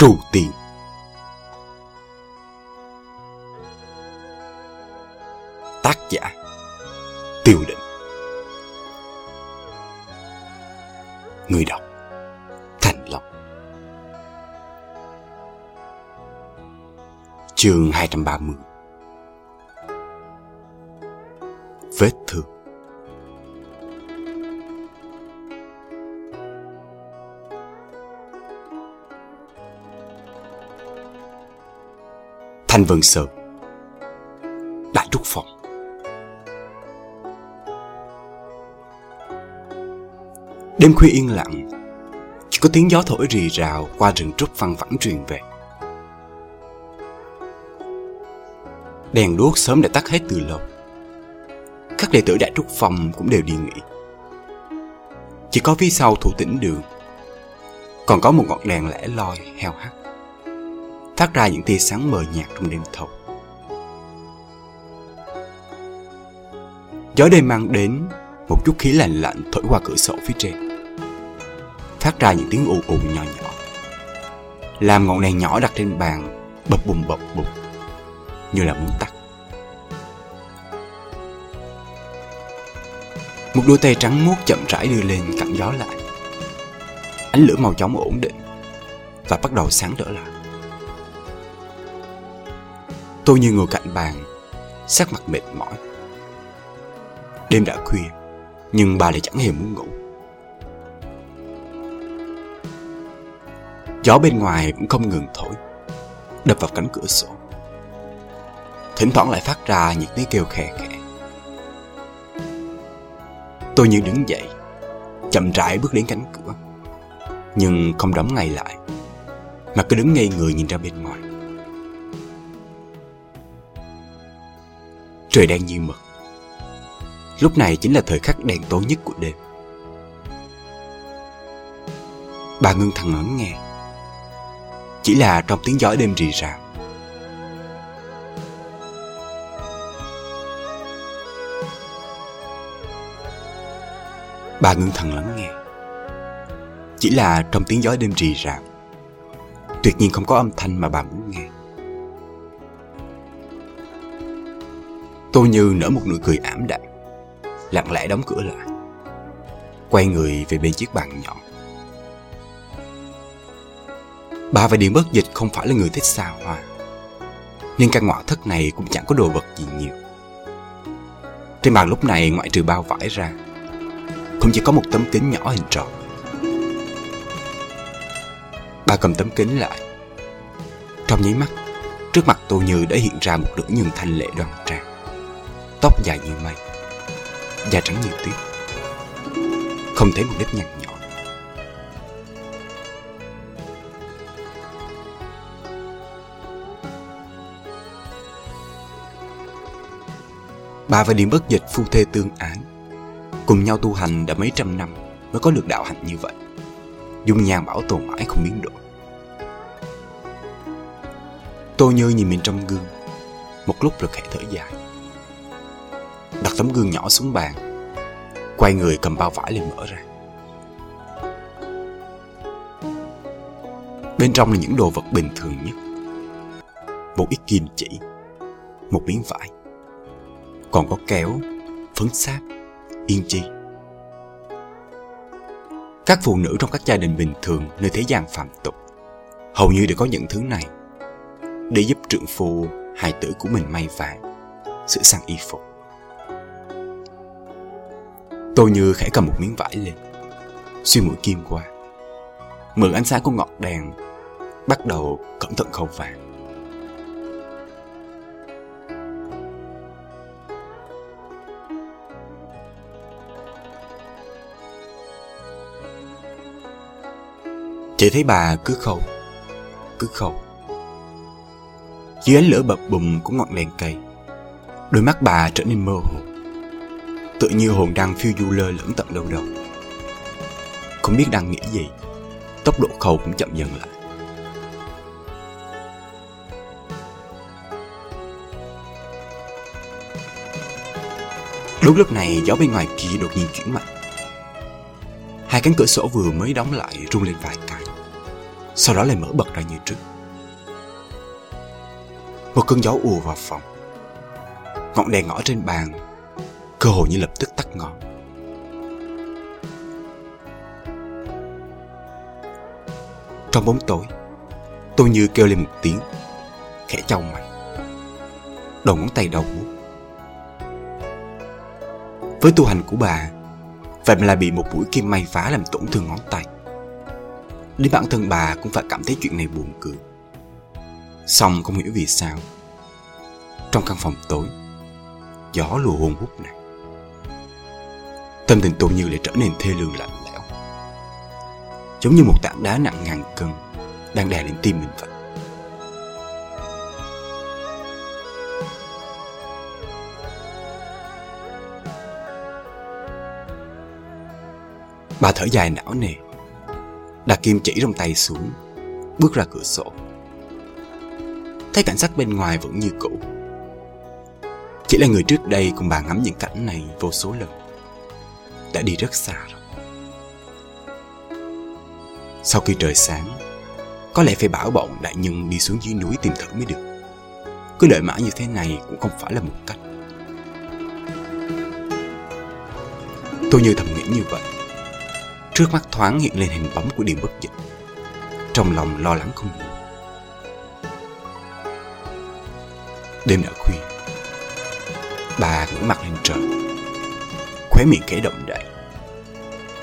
trù tiền tác giả tiêu định. Người đọc thành long. Chương 230 vết thương. Thanh Vân Sơn. Đại Trúc Phòng Đêm khuya yên lặng, Chỉ có tiếng gió thổi rì rào qua rừng trúc văn vẳng truyền về. Đèn đuốc sớm đã tắt hết từ lâu. Các đệ tử Đại Trúc Phòng cũng đều đi nghỉ. Chỉ có phía sau thủ tĩnh đường, Còn có một ngọn đèn lẻ loi heo hắt phát ra những tia sáng mờ nhạt trong đêm thâu. Gió đêm mang đến một chút khí lạnh lạnh thổi qua cửa sổ phía trên, phát ra những tiếng ù ù nhỏ nhỏ, làm ngọn đèn nhỏ đặt trên bàn bập bùng bập bùng như là muốn tắt. Một đôi tay trắng muốt chậm rãi đưa lên cặn gió lại. Ánh lửa màu chóng ổn định và bắt đầu sáng trở lại. Tôi như ngồi cạnh bàn, Sắc mặt mệt mỏi. Đêm đã khuya, Nhưng bà lại chẳng hề muốn ngủ. Gió bên ngoài cũng không ngừng thổi, Đập vào cánh cửa sổ. Thỉnh thoảng lại phát ra những tiếng kêu khè khẽ Tôi như đứng dậy, Chậm rãi bước đến cánh cửa, Nhưng không đóng ngay lại, Mà cứ đứng ngây người nhìn ra bên ngoài. Trời đang như mực. Lúc này chính là thời khắc đèn tối nhất của đêm. Bà ngưng thằng ngẩn nghe. Chỉ là trong tiếng gió đêm rì rào. Bà ngưng thần lắng nghe. Chỉ là trong tiếng gió đêm rì rào. Tuyệt nhiên không có âm thanh mà bà muốn nghe. Tôi như nở một nụ cười ảm đạm, Lặng lẽ đóng cửa lại, Quay người về bên chiếc bàn nhỏ. Bà và Điện Bất Dịch không phải là người thích xa hoa Nên căn ngoại thất này cũng chẳng có đồ vật gì nhiều. Trên bàn lúc này ngoại trừ bao vải ra không chỉ có một tấm kính nhỏ hình tròn. Bà cầm tấm kính lại. Trong nháy mắt, Trước mặt tôi như đã hiện ra một nữ nhân thanh lệ đoan trang tóc dài như mây da trắng như tuyết. Không thấy một nếp nhăn nhỏ. Bà và điểm bất dịch phu thê tương ái cùng nhau tu hành đã mấy trăm năm mới có được đạo hạnh như vậy. Dung nhan bảo tồn mãi không biến đổi. Tôi như nhìn mình trong gương, một lúc lực hệ thở dài đặt tấm gương nhỏ xuống bàn. Quay người cầm bao vải lên mở ra. Bên trong là những đồ vật bình thường nhất. Một ít kim chỉ, một miếng vải. Còn có kéo, phấn sáp yên chi. Các phụ nữ trong các gia đình bình thường nơi thế gian phạm tục, hầu như đều có những thứ này. Để giúp trượng phu, hài tử của mình may vàng, sửa sang y phục. Tôi như khẽ cầm một miếng vải lên. Xuyên mũi kim qua. Mượn ánh sáng của ngọn đèn Bắt đầu cẩn thận khâu vàng. Chỉ thấy bà cứ khâu Cứ khâu. Dưới ánh lửa bập bùng của ngọn đèn cây, Đôi mắt bà trở nên mơ hồ. Tự như hồn đang phiêu du lơ lửng tận đâu đâu. Không biết đang nghĩ gì, Tốc độ khâu cũng chậm dần lại. Đúng lúc này, gió bên ngoài kia đột nhiên chuyển mạnh. Hai cánh cửa sổ vừa mới đóng lại rung lên vài cái. Sau đó lại mở bật ra như trước. Một cơn gió ùa vào phòng. Ngọn đèn ngõ trên bàn Cơ hồ như lập tức tắt Trong bóng tối, Tôi như kêu lên một tiếng, Khẽ trao mày, Đầu ngón tay đau bút Với tu hành của bà, Vậy mà lại bị một mũi kim may phá làm tổn thương ngón tay. Đến bản thân bà cũng phải cảm thấy chuyện này buồn cười. Xong không hiểu vì sao, Trong căn phòng tối, Gió lùa hôn hút này Tâm tình tôi như lại trở nên thê lương lạnh lẽo. Giống như một tảng đá nặng ngàn cân Đang đè lên tim mình vậy. Bà thở dài não nề Đặt kim chỉ trong tay xuống, Bước ra cửa sổ. Thấy cảnh sắc bên ngoài vẫn như cũ. Chỉ là người trước đây cùng bà ngắm những cảnh này vô số lần. Đã đi rất xa rồi. Sau khi trời sáng, Có lẽ phải bảo bọn đại nhân đi xuống dưới núi tìm thử mới được. Cứ đợi mãi như thế này cũng không phải là một cách. Tôi như thầm nghĩ như vậy. Trước mắt thoáng hiện lên hình bóng của Điền bất dịch. Trong lòng lo lắng không ngủ Đêm đã khuya, Bà ngửa mặt lên trời. Khóe miệng kẻ động đậy.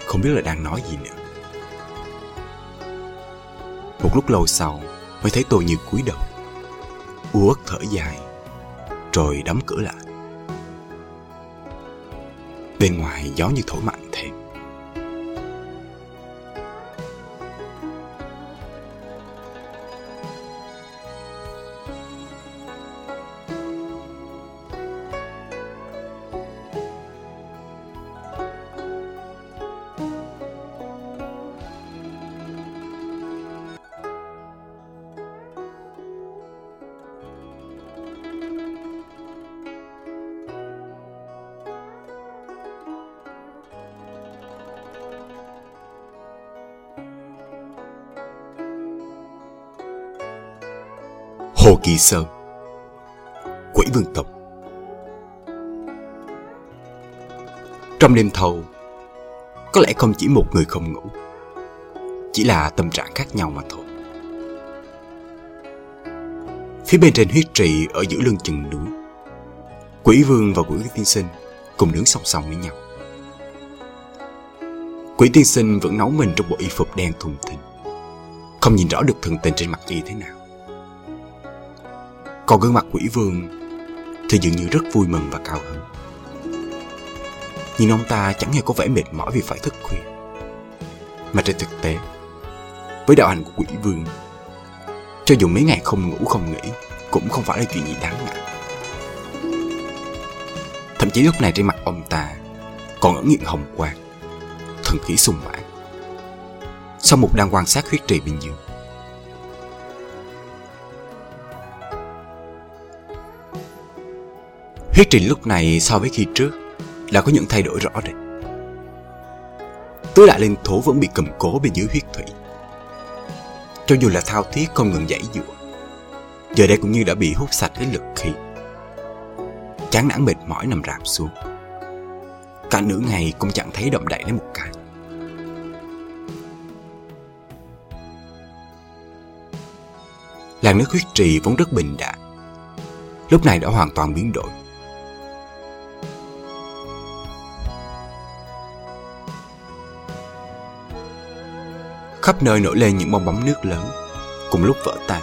Không biết là đang nói gì nữa. Một lúc lâu sau, Mới thấy tôi như cúi đầu. Uất thở dài, Rồi đóng cửa lại. Bên ngoài gió như thổi mạnh. Sơn. Quỷ vương tộc. Trong đêm thâu, Có lẽ không chỉ một người không ngủ, Chỉ là tâm trạng khác nhau mà thôi. Phía bên trên huyết trì ở giữa lưng chừng núi, Quỷ vương và quỷ tiên sinh cùng đứng song song với nhau. Quỷ tiên sinh vẫn nấu mình trong bộ y phục đen thùng thình, Không nhìn rõ được thần tình trên mặt y thế nào còn gương mặt quỷ vương thì dường như rất vui mừng và cao hứng. Nhìn ông ta chẳng hề có vẻ mệt mỏi vì phải thức khuya. Mà trên thực tế, với đạo hành của quỷ vương, cho dù mấy ngày không ngủ không nghỉ cũng không phải là chuyện gì đáng ngại. Thậm chí lúc này trên mặt ông ta còn ẩn hiện hồng quang, thần khí sung mãn. Sau một đang quan sát huyết trì bên dưới, Huyết trình lúc này so với khi trước là có những thay đổi rõ rệt. Tứ đại linh thú vẫn bị cầm cố bên dưới huyết thủy. Cho dù là thao thiết không ngừng dãy dụa, giờ đây cũng như đã bị hút sạch cái lực khí. Chán nản mệt mỏi nằm rạp xuống. Cả nửa ngày cũng chẳng thấy động đậy lấy một cái. Làng nước huyết trì vốn rất bình đạm Lúc này đã hoàn toàn biến đổi khắp nơi nổi lên những bong bóng nước lớn, cùng lúc vỡ tan.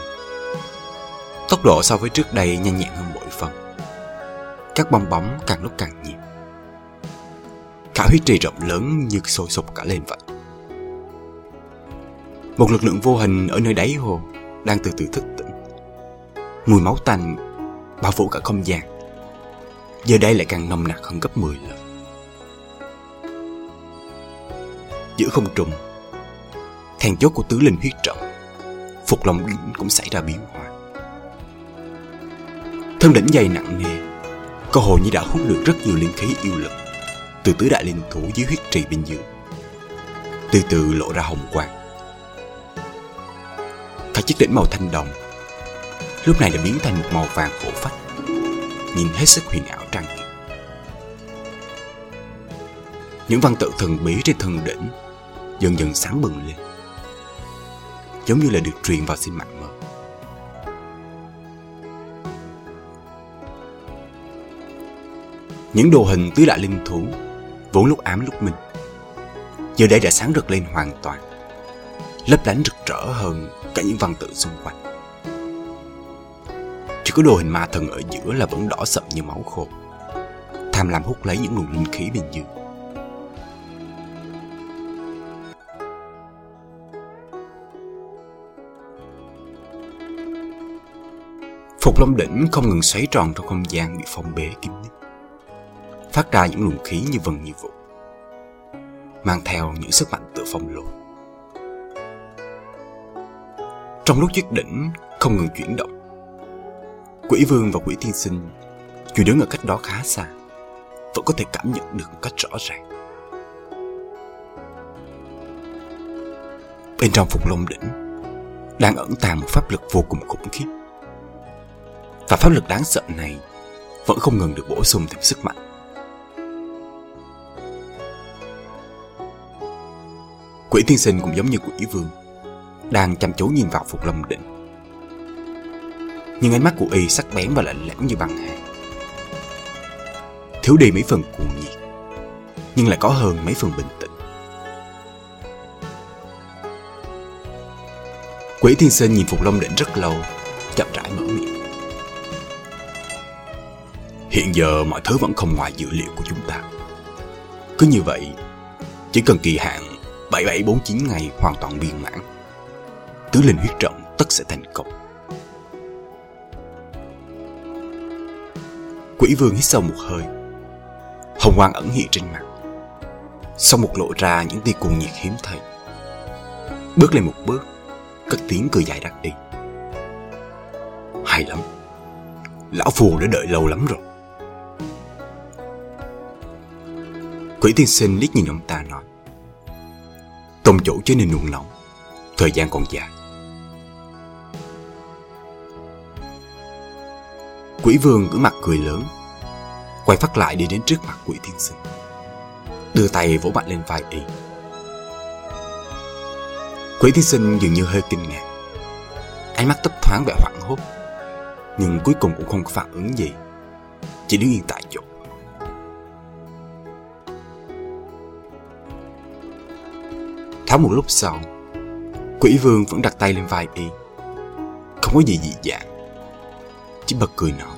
Tốc độ so với trước đây nhanh nhẹn hơn mỗi phần. Các bong bóng càng lúc càng nhiều. Cả huyết trì rộng lớn như sôi sục cả lên vậy. Một lực lượng vô hình ở nơi đáy hồ đang từ từ thức tỉnh. Mùi máu tanh bao phủ cả không gian. Giờ đây lại càng nồng nặc hơn gấp 10 lần. Giữa không trùng then chốt của tứ linh huyết trận. Phục lòng đỉnh cũng xảy ra biến hóa. Thân đỉnh dày nặng nề, cơ hồ như đã hút được rất nhiều linh khí yêu lực từ tứ đại linh thủ dưới huyết trì bên dưới. Từ từ lộ ra hồng quang. Chiếc đỉnh màu thanh đồng. Lúc này đã biến thành một màu vàng khổ phách. Nhìn hết sức huyền ảo trang nghiêm. Những văn tự thần bí trên thân đỉnh dần dần sáng bừng lên giống như là được truyền vào sinh mạng mơ những đồ hình tứ đại linh thú, vốn lúc ám lúc minh giờ đây đã sáng rực lên hoàn toàn, lấp lánh rực rỡ hơn cả những văn tự xung quanh. Chỉ có đồ hình ma thần ở giữa là vẫn đỏ sậm như máu khô, tham lam hút lấy những luồng linh khí bên dưới. Phục Long Đỉnh không ngừng xoáy tròn trong không gian bị phong bế kín mít, phát ra những luồng khí như vần như vụ, mang theo những sức mạnh tự phong lôi. Trong lúc chiếc đỉnh không ngừng chuyển động, quỷ vương và quỷ thiên sinh dù đứng ở cách đó khá xa, vẫn có thể cảm nhận được một cách rõ ràng. Bên trong Phục Long Đỉnh đang ẩn tàng một pháp lực vô cùng khủng khiếp và pháp lực đáng sợ này vẫn không ngừng được bổ sung thêm sức mạnh. Quỷ tiên sinh cũng giống như quỷ vương, đang chăm chú nhìn vào Phục Lâm Định. Nhưng ánh mắt của y sắc bén và lạnh lẽo như băng hàng. Thiếu đi mấy phần cuồng nhiệt, nhưng lại có hơn mấy phần bình tĩnh. Quỷ thiên sinh nhìn Phục Lâm Định rất lâu, chậm rãi mở miệng. Hiện giờ mọi thứ vẫn không ngoài dữ liệu của chúng ta. Cứ như vậy, chỉ cần kỳ hạn 7749 ngày hoàn toàn viên mãn, tứ linh huyết trận tất sẽ thành công. Quỷ vương hít sâu một hơi, hồng quang ẩn hiện trên mặt. Sau một lộ ra những tia cuồng nhiệt hiếm thấy. Bước lên một bước, cất tiếng cười dài đắc đi. Hay lắm, lão phù đã đợi lâu lắm rồi. Quỷ tiên sinh liếc nhìn ông ta nói Tôn chủ trở nên nuông lòng, Thời gian còn dài. Quỷ vương cứ mặt cười lớn Quay phát lại đi đến trước mặt quỷ tiên sinh Đưa tay vỗ mạnh lên vai y. Quỷ tiên sinh dường như hơi kinh ngạc Ánh mắt tấp thoáng vẻ hoảng hốt Nhưng cuối cùng cũng không có phản ứng gì Chỉ đứng yên tại chỗ. Tháo một lúc sau, Quỷ vương vẫn đặt tay lên vai y. Không có gì dị dạng, Chỉ bật cười nói.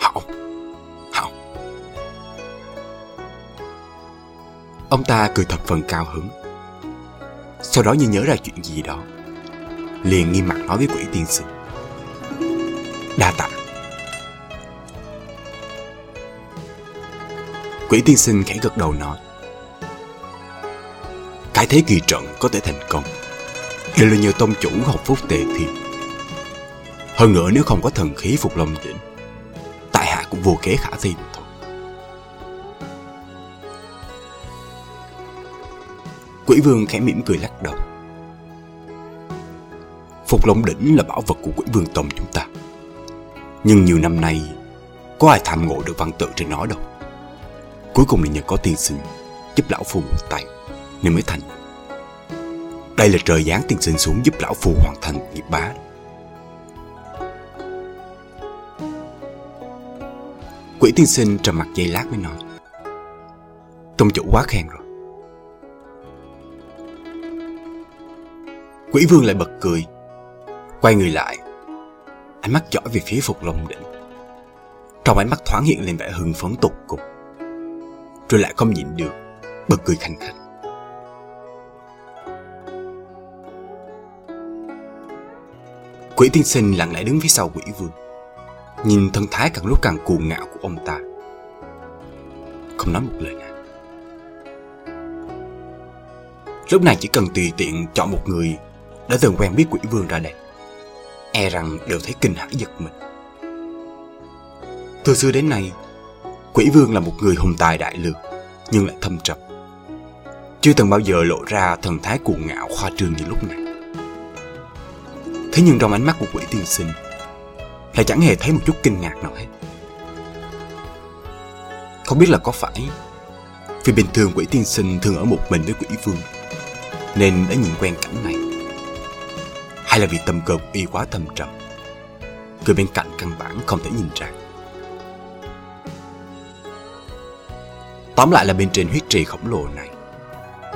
Hảo Hảo Ông. Ta cười thật phần cao hứng. Sau đó như nhớ ra chuyện gì đó, Liền nghiêm mặt nói với quỷ tiên sinh. Đa tạ. Quỷ tiên sinh khẽ gật đầu nói cái thế kỳ trận có thể thành công. Đều là nhờ tông chủ học phúc tề thiên hơn nữa nếu không có thần khí phục long đỉnh, tại hạ cũng vô kế khả thi thôi. Quỷ vương khẽ mỉm cười lắc đầu. Phục long đỉnh là bảo vật của quỷ vương tông chúng ta. Nhưng nhiều năm nay, có ai tham ngộ được văn tự trên nó đâu? Cuối cùng là nhờ có tiên sinh giúp lão phu một tay nên mới thành. Đây là trời giáng tiên sinh xuống giúp lão phù hoàn thành nghiệp bá. Quỷ tiên sinh trầm mặt giây lát mới nói. Tông chủ quá khen rồi. Quỷ vương lại bật cười, quay người lại, ánh mắt dõi về phía Phục Long Đỉnh. Trong ánh mắt thoáng hiện lên vẻ hưng phấn tục cùng, rồi lại không nhịn được, bật cười khanh khách. Quỷ tiên sinh lặng lẽ đứng phía sau quỷ vương. Nhìn thân thái càng lúc càng cuồng ngạo của ông ta. Không nói một lời nào. Lúc này chỉ cần tùy tiện chọn một người Đã từng quen biết quỷ vương ra đây E rằng đều thấy kinh hãi giật mình. Từ xưa đến nay, Quỷ vương là một người hùng tài đại lược Nhưng lại thâm trầm. Chưa từng bao giờ lộ ra thần thái cuồng ngạo khoa trương như lúc này. Thế nhưng trong ánh mắt của quỷ tiên sinh, Lại chẳng hề thấy một chút kinh ngạc nào hết. Không biết là có phải Vì bình thường quỷ tiên sinh thường ở một mình với quỷ vương, Nên đã nhìn quen cảnh này, Hay là vì tầm cờ y quá thâm trầm, Người bên cạnh căn bản không thể nhìn ra. Tóm lại là bên trên huyết trì khổng lồ này,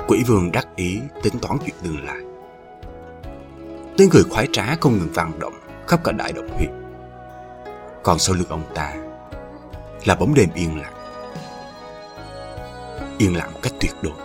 Quỷ vương đắc ý tính toán chuyện tương lai. Tiếng cười khoái trá không ngừng vang động khắp cả đại động huyệt Còn sau lưng ông ta là bóng đêm yên lặng. Yên lặng cách tuyệt đối.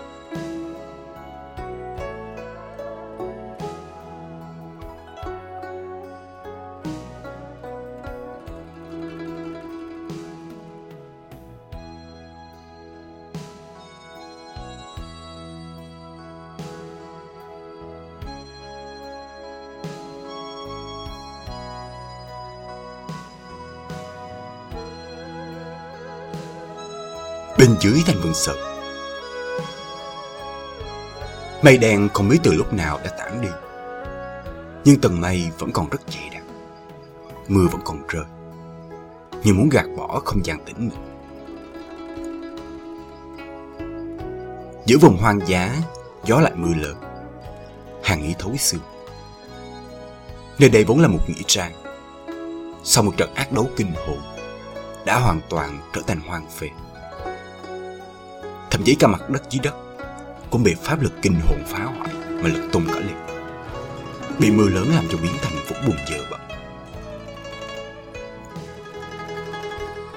Dưới thành vườn sợt. Mây đen không biết từ lúc nào đã tản đi. Nhưng tầng mây vẫn còn rất dày đặc. Mưa vẫn còn rơi. Như muốn gạt bỏ không gian tĩnh mịch. Giữa vùng hoang dã, gió lại mưa lớn. Hàng nghĩ thấu xương. Nơi đây vốn là một nghĩa trang. Sau một trận ác đấu kinh hồn, đã hoàn toàn trở thành hoang phế thậm chí cả mặt đất dưới đất, cũng bị pháp lực kinh hồn phá hoại mà lật tung cả lên bị mưa lớn làm cho biến thành vũng bùn dơ bẩn.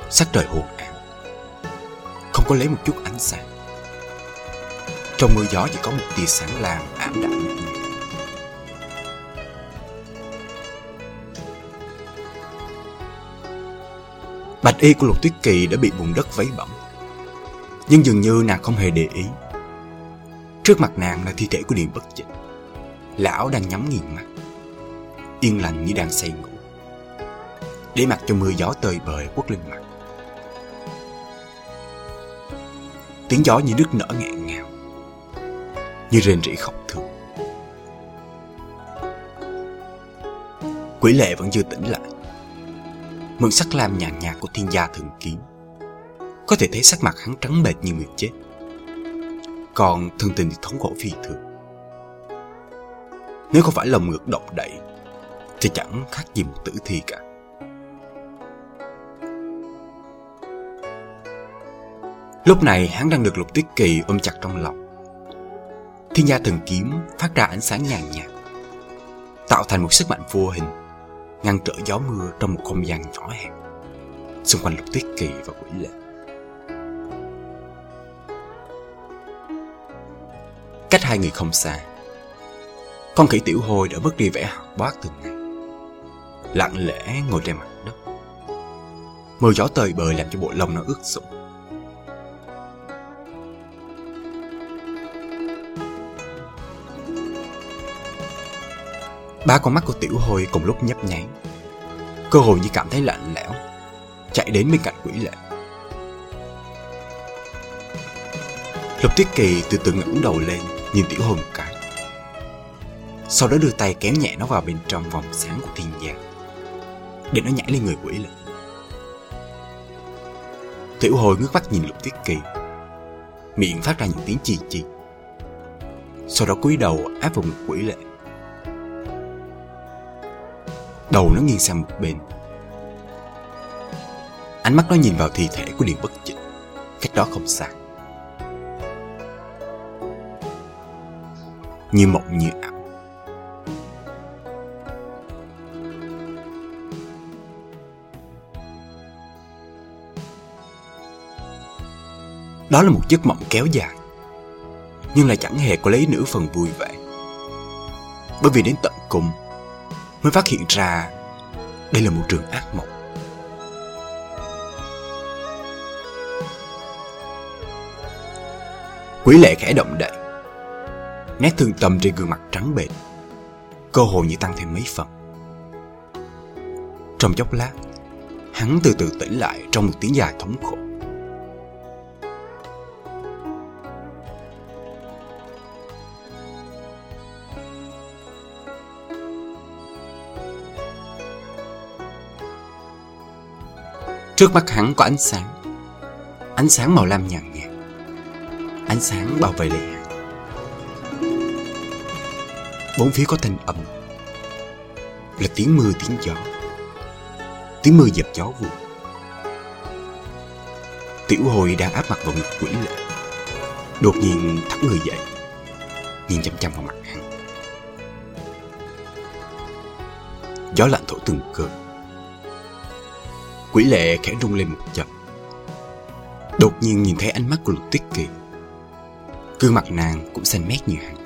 Sắc trời hồn ám không có lấy một chút ánh sáng. Trong mưa gió chỉ có một tia sáng làm ảm đạm. Bạch y của lục tuyết kỳ đã bị bùn đất vấy bẩn nhưng dường như nàng không hề để ý. Trước mặt nàng là thi thể của Điền Bất Dịch Lão đang nhắm nghiền mắt Yên lành như đang say ngủ. Để mặc cho mưa gió tơi bời quất lên mặt. Tiếng gió như nước nở nghẹn ngào. Như rên rỉ khóc thương. Quỷ lệ vẫn chưa tỉnh lại. Mượn sắc lam nhàn nhạt của thiên gia thường kiếm có thể thấy sắc mặt hắn trắng bệch như người chết. Còn thân tình thì thống khổ phi thường. Nếu không phải lòng ngực động đậy, Thì chẳng khác gì một tử thi cả. Lúc này hắn đang được lục tuyết kỳ ôm chặt trong lòng. Thiên gia thần kiếm phát ra ánh sáng nhàn nhạt, Tạo thành một sức mạnh vô hình, Ngăn trở gió mưa trong một không gian nhỏ hẹp, Xung quanh lục tuyết kỳ và quỷ lệ. Hai người không xa. Con khỉ tiểu hồi đã mất đi vẻ hoạt bát từng ngày. Lặng lẽ ngồi trên mặt đất. Mưa gió tơi bời làm cho bộ lông nó ướt sũng. Ba con mắt của tiểu hồi cùng lúc nhấp nháy. Cơ hội như cảm thấy lạnh lẽo. Chạy đến bên cạnh quỷ lệ. Lục Tiết Kỳ từ từ ngẩng đầu lên nhìn tiểu hồn một cái. Sau đó đưa tay kéo nhẹ nó vào bên trong vòng sáng của thiên gia, để nó nhảy lên người quỷ lực. tiểu hồi ngước mắt nhìn lục tiết kỳ, miệng phát ra những tiếng chi chi. Sau đó cúi đầu áp vào ngực quỷ lệ. Đầu nó nghiêng sang một bên. Ánh mắt nó nhìn vào thi thể của điện bất dịch cách đó không xa. Như mộng như ảo. Đó là một giấc mộng kéo dài, Nhưng lại chẳng hề có lấy nửa phần vui vẻ Bởi vì đến tận cùng Mới phát hiện ra Đây là một trường ác mộng quỷ lệ khẽ động đậy nét thương tâm trên gương mặt trắng bệch. Cơ hội như tăng thêm mấy phần. Trong chốc lát, hắn từ từ tỉnh lại trong một tiếng dài thống khổ. Trước mắt hắn có ánh sáng. Ánh sáng màu lam nhàn nhạt. Ánh sáng bảo vệ Lệ Hà Bốn phía có thanh âm. Là tiếng mưa, tiếng gió. Tiếng mưa dập gió vụt. Tiểu hồi đang áp mặt vào ngực quỷ lệ. Đột nhiên thẳng người dậy, Nhìn chăm chăm vào mặt hắn. Gió lạnh thổi từng cơn. Quỷ lệ khẽ rung lên một chậm Đột nhiên nhìn thấy ánh mắt của lục tuyết kỳ Gương mặt nàng cũng xanh mét như hắn.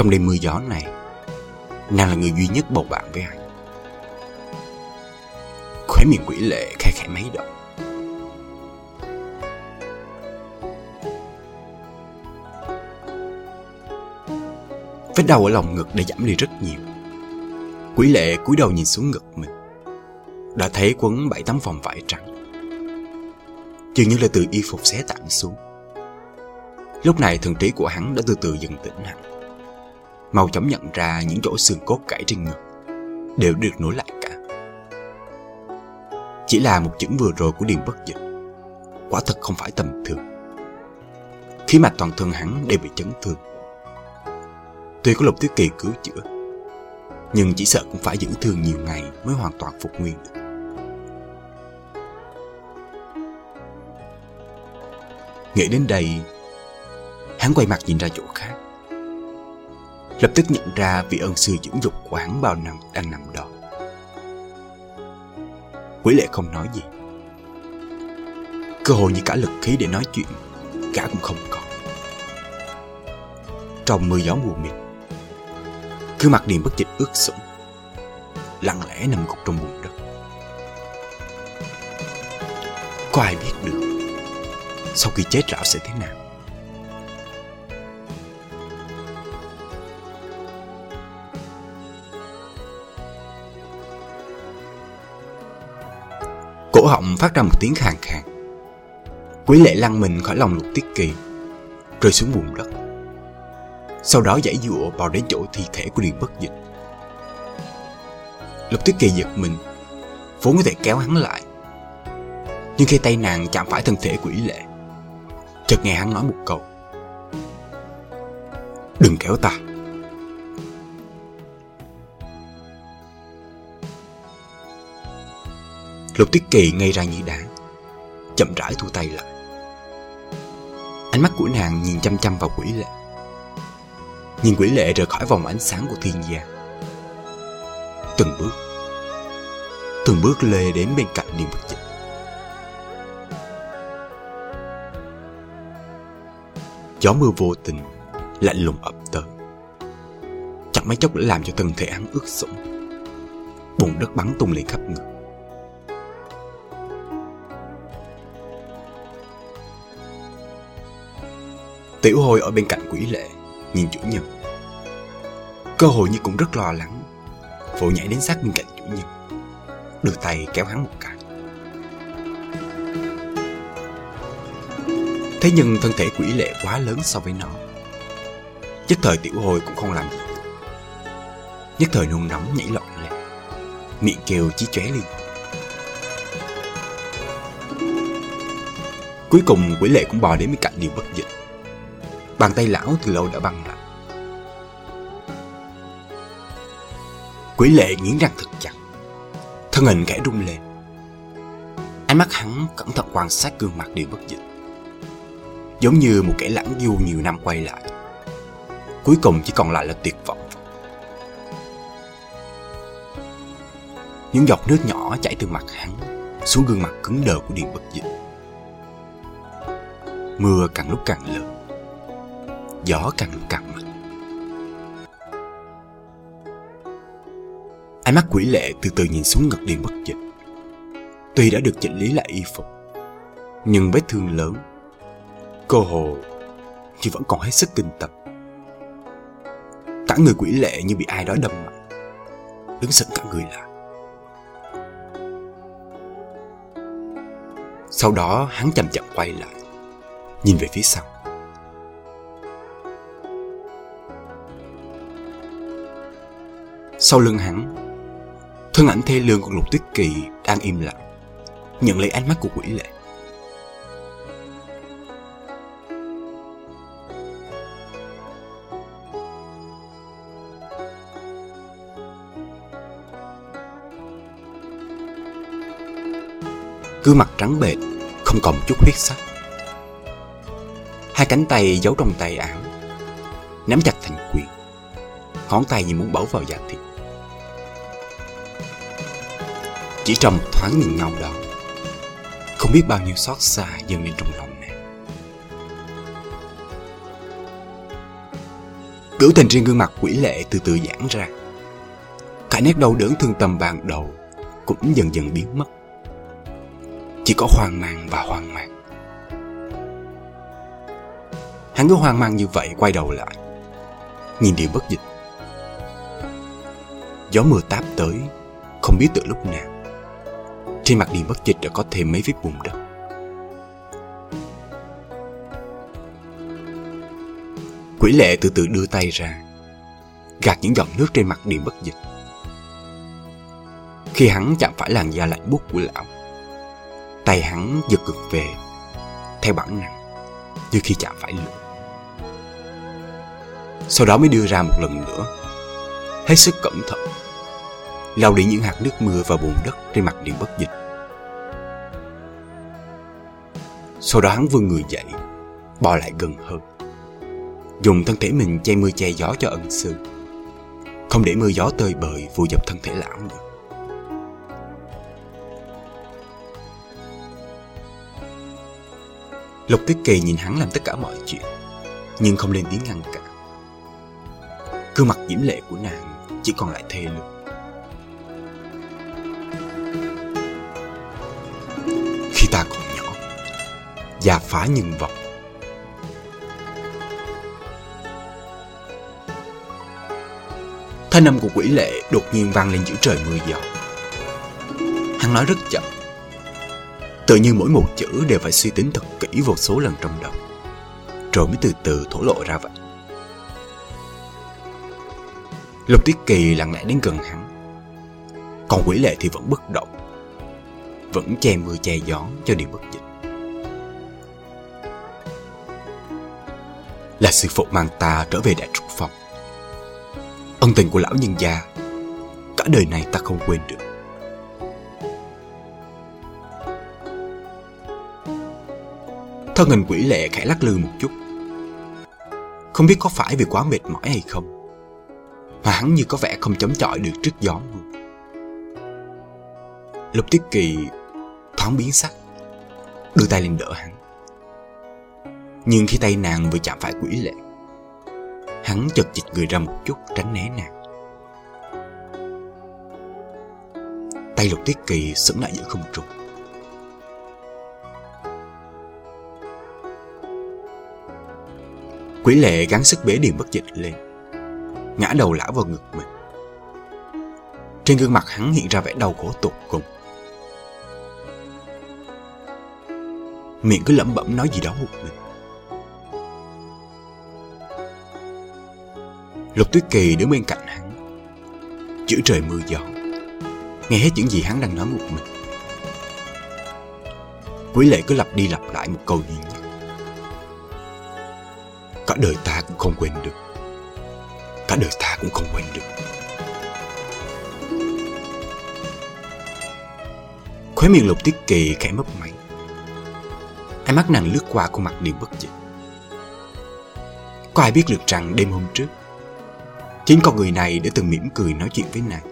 Trong đêm mưa gió này, Nàng là người duy nhất bầu bạn với anh Khóe miệng quỷ lệ khẽ khẽ mấy động Vết đau ở lòng ngực đã giảm đi rất nhiều. Quỷ lệ cúi đầu nhìn xuống ngực mình. Đã thấy quấn bảy tấm vòng vải trắng. Dường như là từ y phục xé tản xuống. Lúc này thần trí của hắn đã từ từ dần tỉnh hẳn. Mau chóng nhận ra những chỗ xương cốt gãy trên ngực Đều được nối lại cả. Chỉ là một chữ vừa rồi của Điền Bất Dịch, Quả thật không phải tầm thường. Khí mạch toàn thân hắn đều bị chấn thương. Tuy có Lục Tuyết Kỳ cứu chữa, Nhưng chỉ sợ cũng phải giữ thương nhiều ngày Mới hoàn toàn phục nguyên được. Nghĩ đến đây, Hắn quay mặt nhìn ra chỗ khác. Lập tức nhận ra vị ân sư dưỡng dục của hắn bao năm đang nằm đó. Quỷ lệ không nói gì. Cơ hội như cả lực khí để nói chuyện Cả cũng không có Trong mưa gió mù mịt, cứ mặt điềm bất dịch ướt sũng, Lặng lẽ nằm gục trong bùn đất. Có ai biết được Sau khi chết lão sẽ thế nào? Cổ họng phát ra một tiếng khàn khàn. Quý lệ lăn mình khỏi lòng lục tiết kỳ, Rơi xuống bùn đất. Sau đó giải dụa vào đến chỗ thi thể của Điền Bất Dịch. Lục Tuyết Kỳ giật mình Vốn có thể kéo hắn lại. Nhưng khi tay nàng chạm phải thân thể của Ý Lệ, Chợt nghe hắn nói một câu. Đừng kéo ta. Lục Tuyết Kỳ ngây ra như đá Chậm rãi thu tay lại Ánh mắt của nàng nhìn chăm chăm vào quỷ lệ nhìn quỷ lệ rời khỏi vòng ánh sáng của thiên gia. Từng bước, từng bước lê đến bên cạnh niềm bực dịch. Gió mưa vô tình, lạnh lùng ập tới. Chẳng mấy chốc đã làm cho thân thể hắn ướt sũng. Bùn đất bắn tung lên khắp người. Tiểu hồi ở bên cạnh quỷ lệ, nhìn chủ nhân cơ hội như cũng rất lo lắng. Vội nhảy đến sát bên cạnh chủ nhân đưa tay kéo hắn một cái. Thế nhưng thân thể quỷ lệ quá lớn so với nó. Nhất thời tiểu hồi cũng không làm gì nhất thời nôn nóng nhảy loạn lên miệng kêu chí chóe liên cuối cùng quỷ lệ cũng bò đến bên cạnh điều bất dịch. Bàn tay lão từ lâu đã băng lại. Quỷ lệ nghiến răng thật chặt. Thân hình khẽ rung lên. Ánh mắt hắn cẩn thận quan sát gương mặt điều bất dịch. Giống như một kẻ lãng du nhiều năm quay lại. Cuối cùng chỉ còn lại là tuyệt vọng. Những giọt nước nhỏ chảy từ mặt hắn Xuống gương mặt cứng đờ của Điền Bất Dịch. Mưa càng lúc càng lớn gió càng cằn càng mạnh. Ánh mắt quỷ lệ từ từ nhìn xuống ngực điền bất dịch. Tuy đã được chỉnh lý lại y phục, nhưng vết thương lớn, cô hồ chỉ vẫn còn hết sức kinh tập. Cả người quỷ lệ như bị ai đó đâm mạnh, đứng sững cả người lại. Sau đó hắn chậm chậm quay lại, nhìn về phía sau. Sau lưng hắn, Thân ảnh thê lương của Lục Tuyết Kỳ đang im lặng, Nhận lấy ánh mắt của quỷ lệ. Cứ mặt trắng bệch, Không còn một chút huyết sắc. Hai cánh tay giấu trong tay áo, Nắm chặt thành quyền, Ngón tay như muốn bấu vào da thịt. Chỉ trong một thoáng nhìn nhau đó. Không biết bao nhiêu xót xa dâng lên trong lòng nàng. Biểu tình trên gương mặt quỷ lệ từ từ giãn ra. Cả nét đau đớn thương tâm ban đầu Cũng dần dần biến mất. Chỉ có hoang mang và hoang mang. Hắn cứ hoang mang như vậy quay đầu lại, Nhìn điều bất dịch. Gió mưa táp tới, Không biết từ lúc nào trên mặt điện bất dịch đã có thêm mấy vết bùn đất. Quỷ lệ từ từ đưa tay ra, Gạt những giọt nước trên mặt điện bất dịch. Khi hắn chạm phải làn da lạnh buốt của lão, Tay hắn giật ngược về, Theo bản năng, Như khi chạm phải lửa. Sau đó mới đưa ra một lần nữa, Hết sức cẩn thận, lau đi những hạt nước mưa và bùn đất trên mặt điện bất dịch. Sau đó hắn vươn người dậy, Bò lại gần hơn. Dùng thân thể mình che mưa che gió cho ân sư. Không để mưa gió tơi bời vùi dập thân thể lão nữa. Lục Tuyết Kỳ nhìn hắn làm tất cả mọi chuyện, Nhưng không lên tiếng ngăn cản. Gương mặt diễm lệ của nàng Chỉ còn lại thê lương. Và phá nhân vật. Thanh âm của quỷ lệ đột nhiên vang lên giữa trời mưa gió. Hắn nói rất chậm. Tự như mỗi một chữ đều phải suy tính thật kỹ vô số lần trong đầu. Rồi mới từ từ thổ lộ ra vậy. Lục Tiết Kỳ lặng lẽ đến gần hắn. Còn quỷ lệ thì vẫn bất động. Vẫn che mưa che gió cho điều bất dịch. Là sư phụ mang ta trở về đại trúc phòng. Ân tình của lão nhân gia, cả đời này ta không quên được. Thân hình quỷ lệ khẽ lắc lư một chút. Không biết có phải vì quá mệt mỏi hay không, mà hắn như có vẻ không chống chọi được trước gió mưa. Lục Tiết Kỳ thoáng biến sắc, đưa tay lên đỡ hắn. Nhưng khi tay nàng vừa chạm phải quỷ lệ, Hắn chật chịch người ra một chút tránh né nàng. Tay lục tiết kỳ sững lại giữa không trung. Quỷ lệ gắng sức bế điểm bất dịch lên, Ngã đầu lão vào ngực mình. Trên gương mặt hắn hiện ra vẻ đau khổ tột cùng. Miệng cứ lẩm bẩm nói gì đó một mình. Lục Tuyết Kỳ đứng bên cạnh hắn. Chữ trời mưa gió. Nghe hết những gì hắn đang nói một mình. Quý lệ cứ lặp đi lặp lại một câu duy nhất. Cả đời ta cũng không quên được. Cả đời ta cũng không quên được. Khóe miệng lục tiết kỳ khẽ mấp máy. Ánh mắt nàng lướt qua khuôn mặt điều bất dịch Có ai biết được rằng đêm hôm trước Chính con người này đã từng mỉm cười nói chuyện với nàng.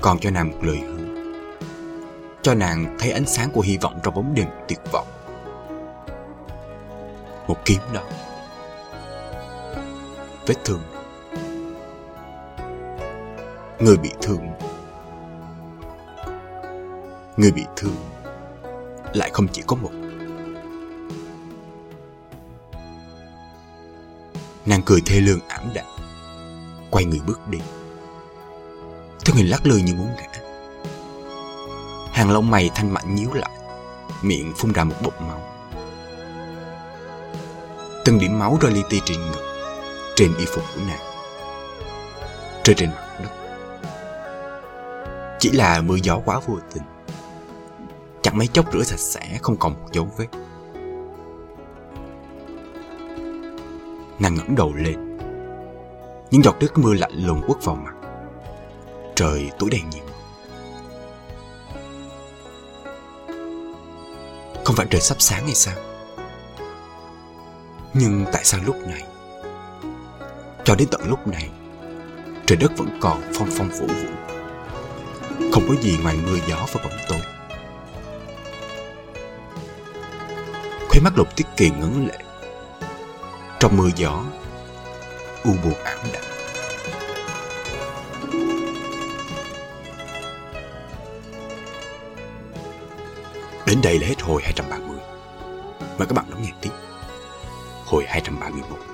Còn cho nàng một lời hứa. Cho nàng thấy ánh sáng của hy vọng trong bóng đêm tuyệt vọng. Một kiếm đó. Vết thương. Người bị thương. Người bị thương Lại không chỉ có một. Nàng cười thê lương ảm đạm quay người bước đi. Thân hình lắc lư như muốn ngã hàng lông mày thanh mảnh nhíu lại, miệng phun ra một bụng máu. Từng điểm máu rơi li ti trên ngực, trên y phục của nàng, rơi trên mặt đất. Chỉ là mưa gió quá vô tình, Chẳng mấy chốc rửa sạch sẽ, Không còn một dấu vết. Nàng ngẩng đầu lên những giọt nước mưa lạnh lùng quất vào mặt. Trời tối đen nhiều Không phải trời sắp sáng hay sao? Nhưng tại sao lúc này, Cho đến tận lúc này, Trời đất vẫn còn phong phong vũ vũ? Không có gì ngoài mưa gió và bóng tối. Khóe mắt lục tiết kỳ ngấn lệ. Trong mưa gió U buồn ảm đạm. Đến đây là hết hồi 230 Mời các bạn đón nghe tiếp. Hồi 231